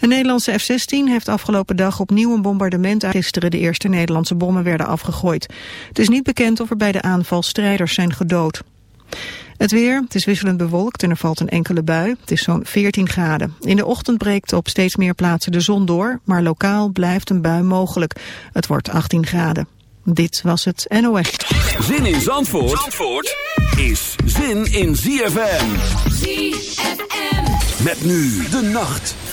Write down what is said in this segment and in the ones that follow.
Een Nederlandse F-16 heeft afgelopen dag opnieuw een bombardement aan gisteren de eerste Nederlandse bommen werden afgegooid. Het is niet bekend of er bij de aanval strijders zijn gedood. Het weer, het is wisselend bewolkt en er valt een enkele bui. Het is zo'n 14 graden. In de ochtend breekt op steeds meer plaatsen de zon door, maar lokaal blijft een bui mogelijk. Het wordt 18 graden. Dit was het NOS. Zin in Zandvoort, Zandvoort is zin in ZFM. ZFM. Met nu de nacht.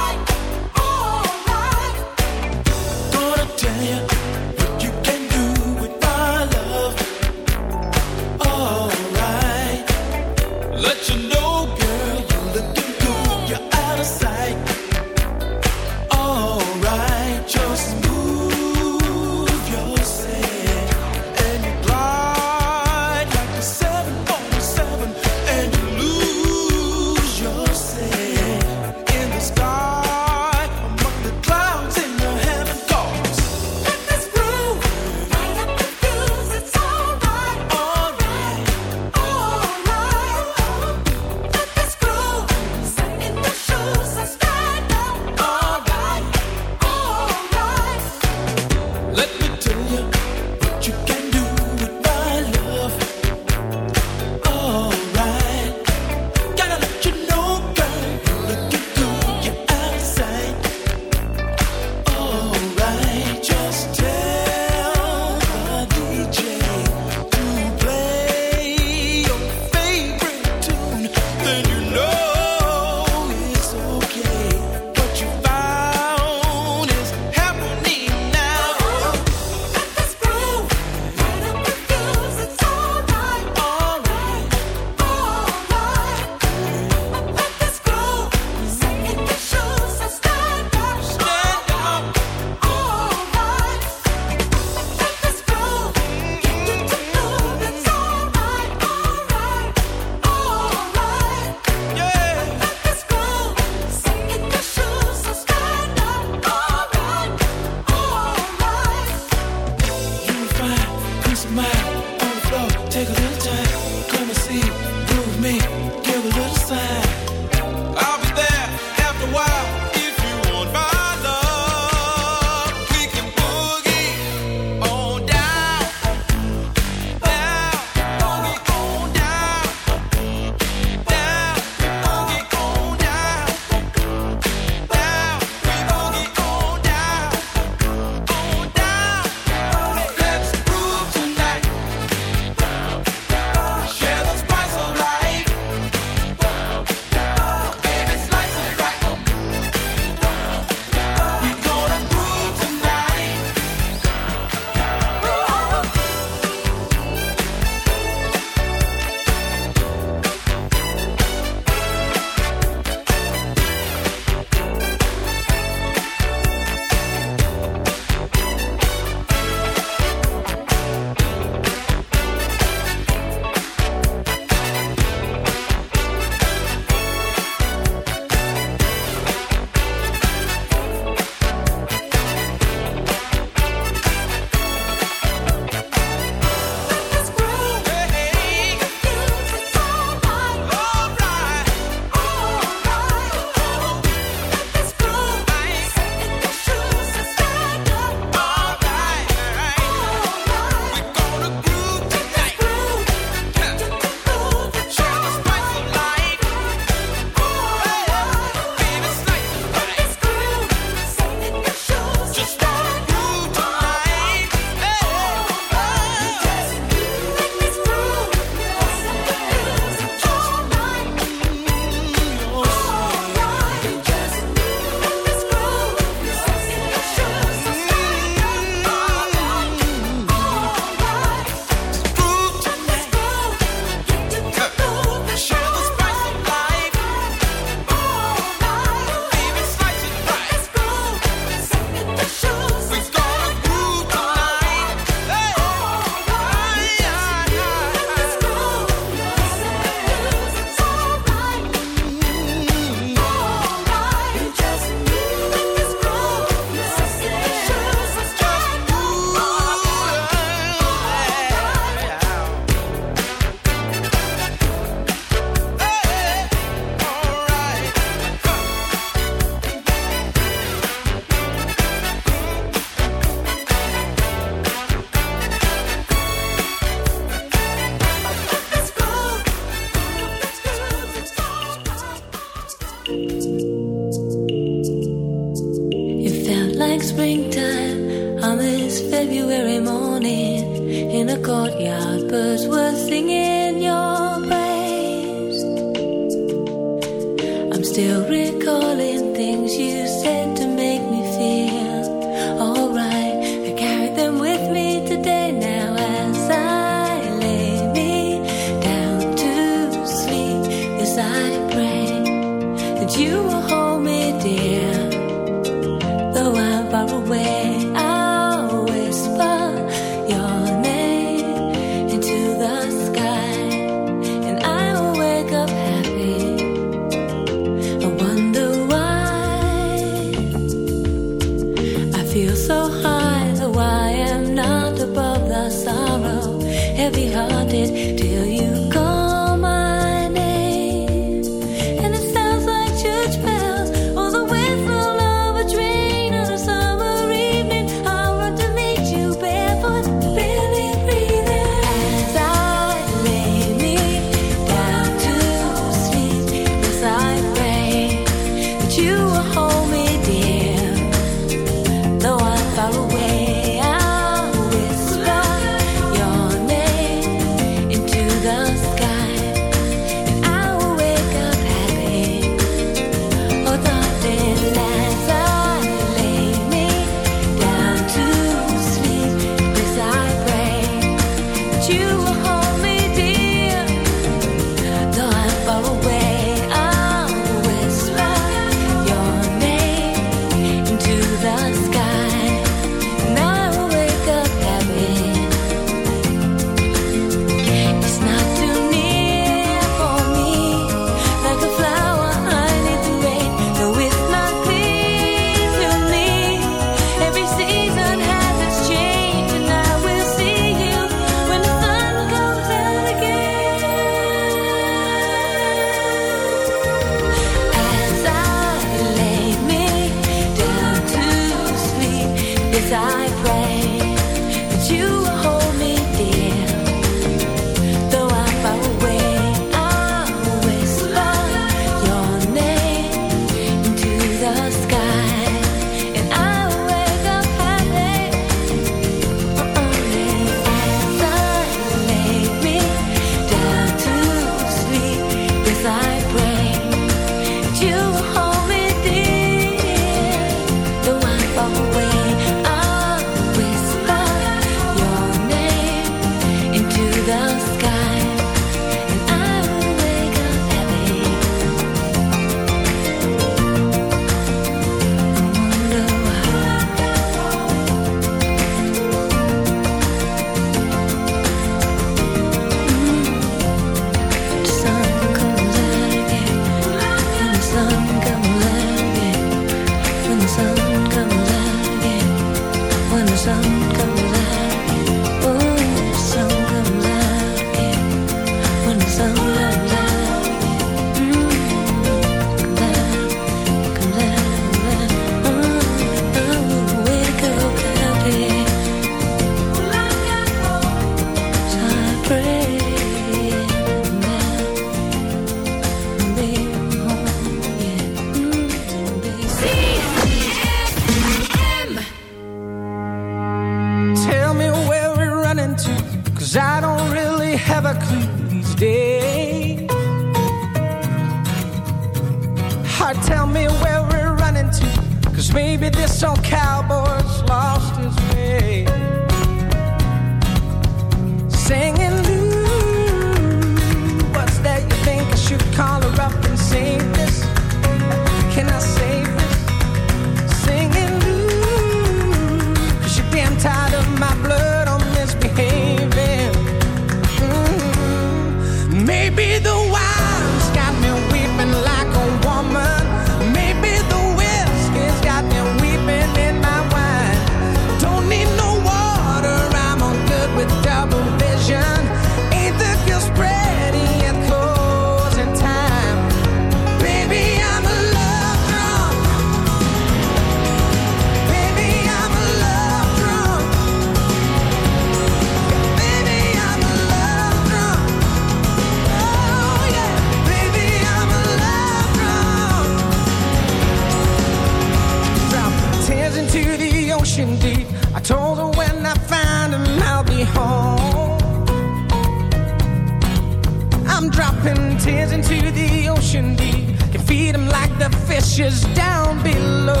down below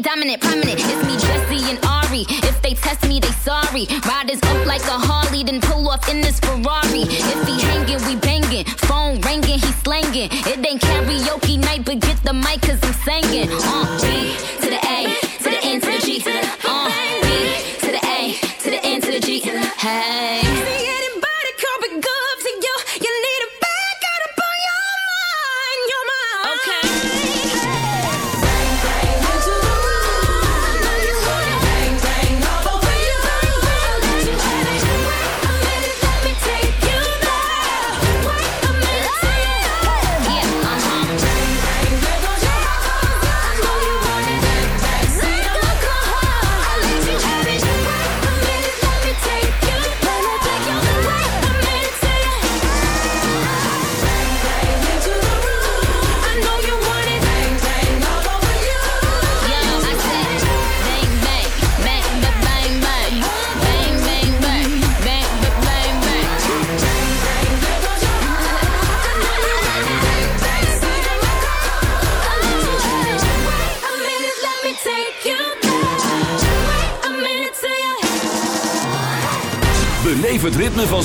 dominant.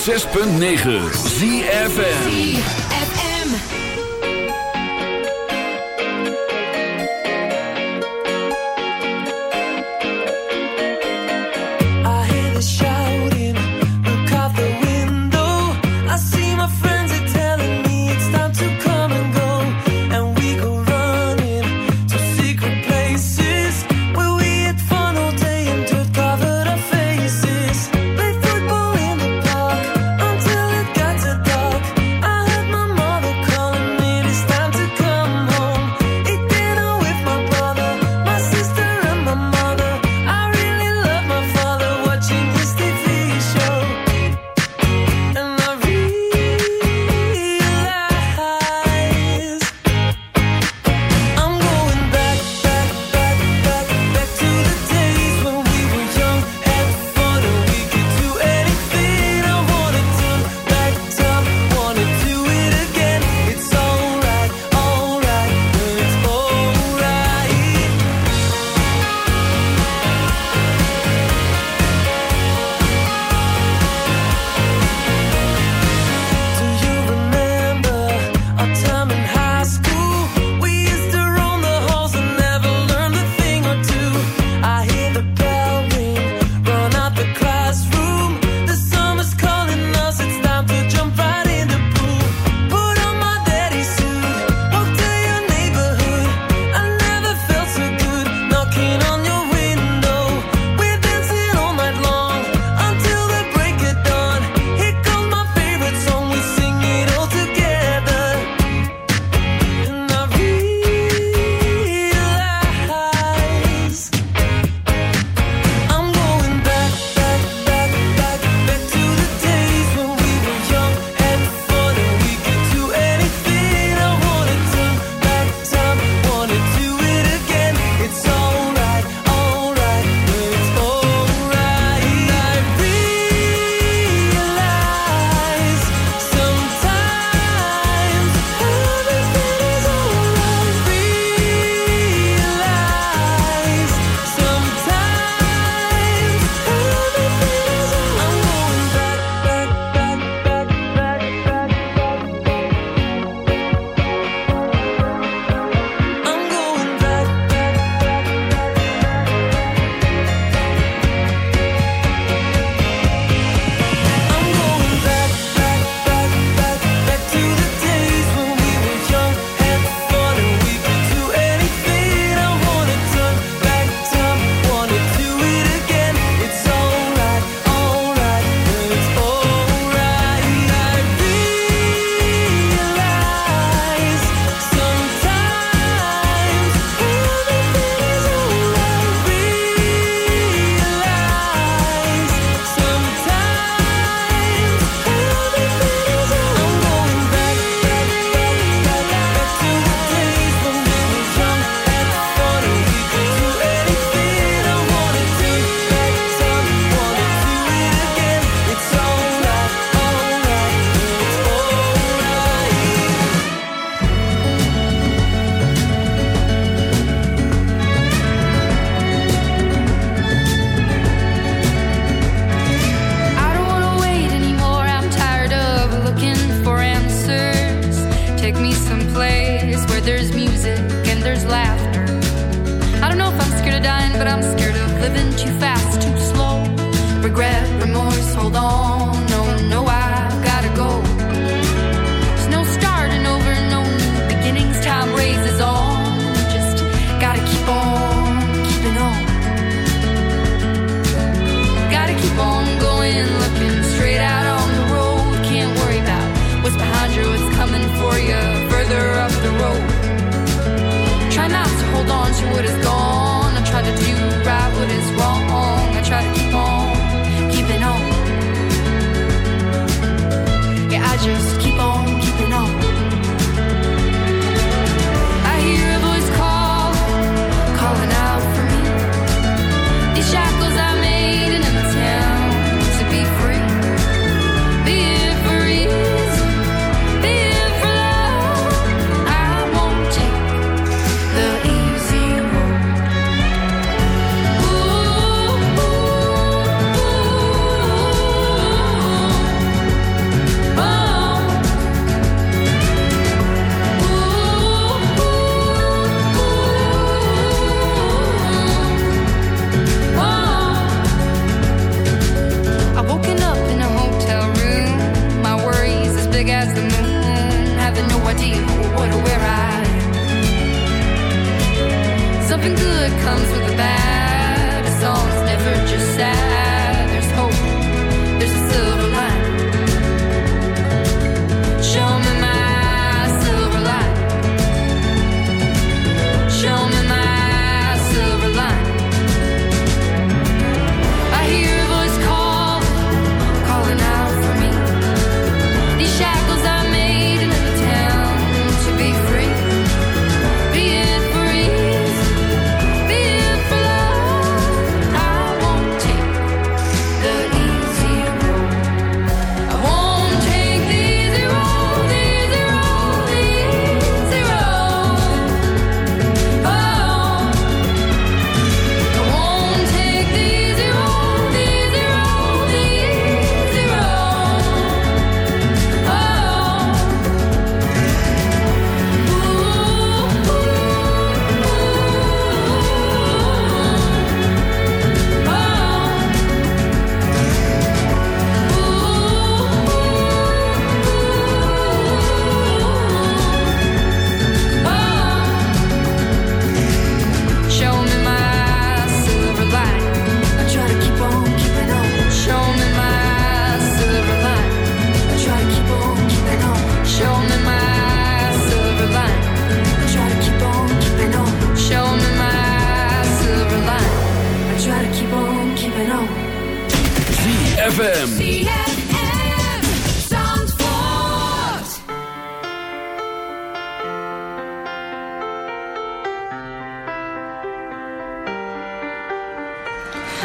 106.9 ZFN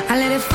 I let it fall.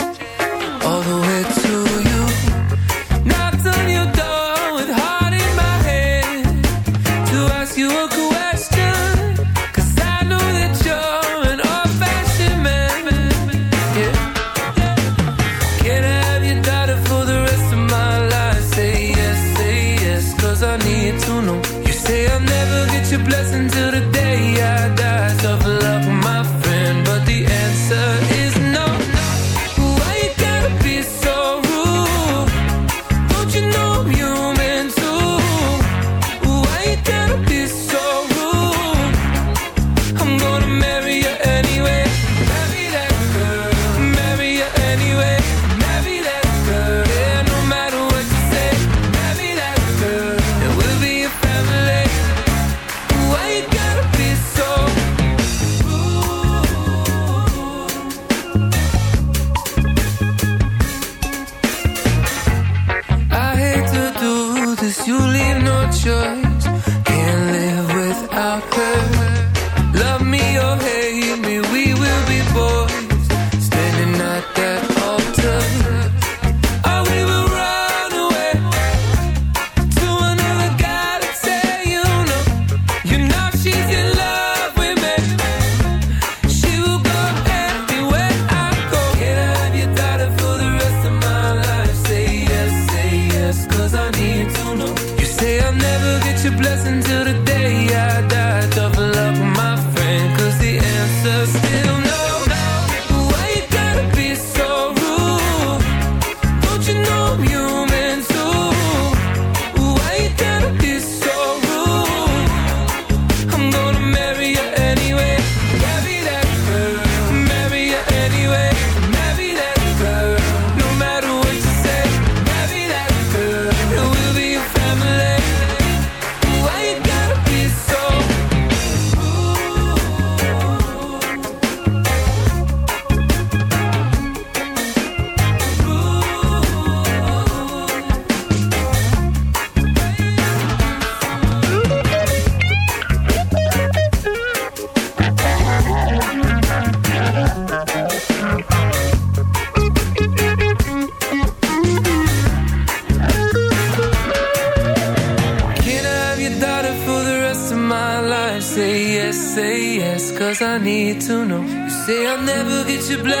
To blame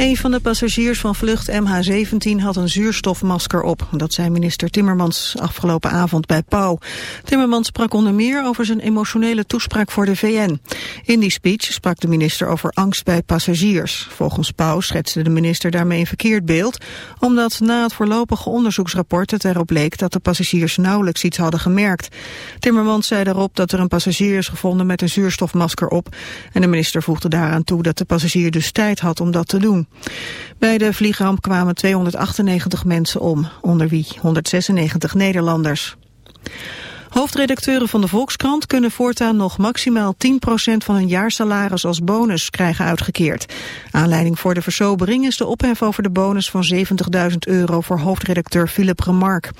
Een van de passagiers van vlucht MH17 had een zuurstofmasker op. Dat zei minister Timmermans afgelopen avond bij Pauw. Timmermans sprak onder meer over zijn emotionele toespraak voor de VN. In die speech sprak de minister over angst bij passagiers. Volgens Pauw schetste de minister daarmee een verkeerd beeld... omdat na het voorlopige onderzoeksrapport het erop leek... dat de passagiers nauwelijks iets hadden gemerkt. Timmermans zei daarop dat er een passagier is gevonden met een zuurstofmasker op... en de minister voegde daaraan toe dat de passagier dus tijd had om dat te doen. Bij de vliegramp kwamen 298 mensen om, onder wie 196 Nederlanders. Hoofdredacteuren van de Volkskrant kunnen voortaan nog maximaal 10% van hun jaarsalaris als bonus krijgen uitgekeerd. Aanleiding voor de versobering is de ophef over de bonus van 70.000 euro voor hoofdredacteur Philip Remarque.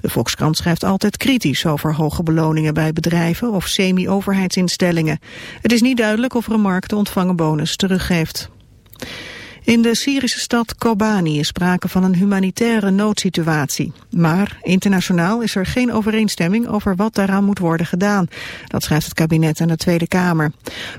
De Volkskrant schrijft altijd kritisch over hoge beloningen bij bedrijven of semi-overheidsinstellingen. Het is niet duidelijk of Remarque de ontvangen bonus teruggeeft. In de Syrische stad Kobani is sprake van een humanitaire noodsituatie. Maar internationaal is er geen overeenstemming over wat daaraan moet worden gedaan. Dat schrijft het kabinet aan de Tweede Kamer.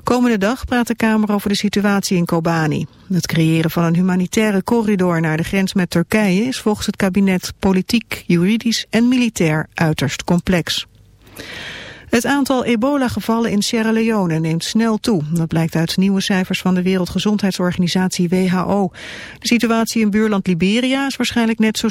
Komende dag praat de Kamer over de situatie in Kobani. Het creëren van een humanitaire corridor naar de grens met Turkije is volgens het kabinet politiek, juridisch en militair uiterst complex. Het aantal ebola-gevallen in Sierra Leone neemt snel toe. Dat blijkt uit nieuwe cijfers van de Wereldgezondheidsorganisatie WHO. De situatie in buurland Liberia is waarschijnlijk net zo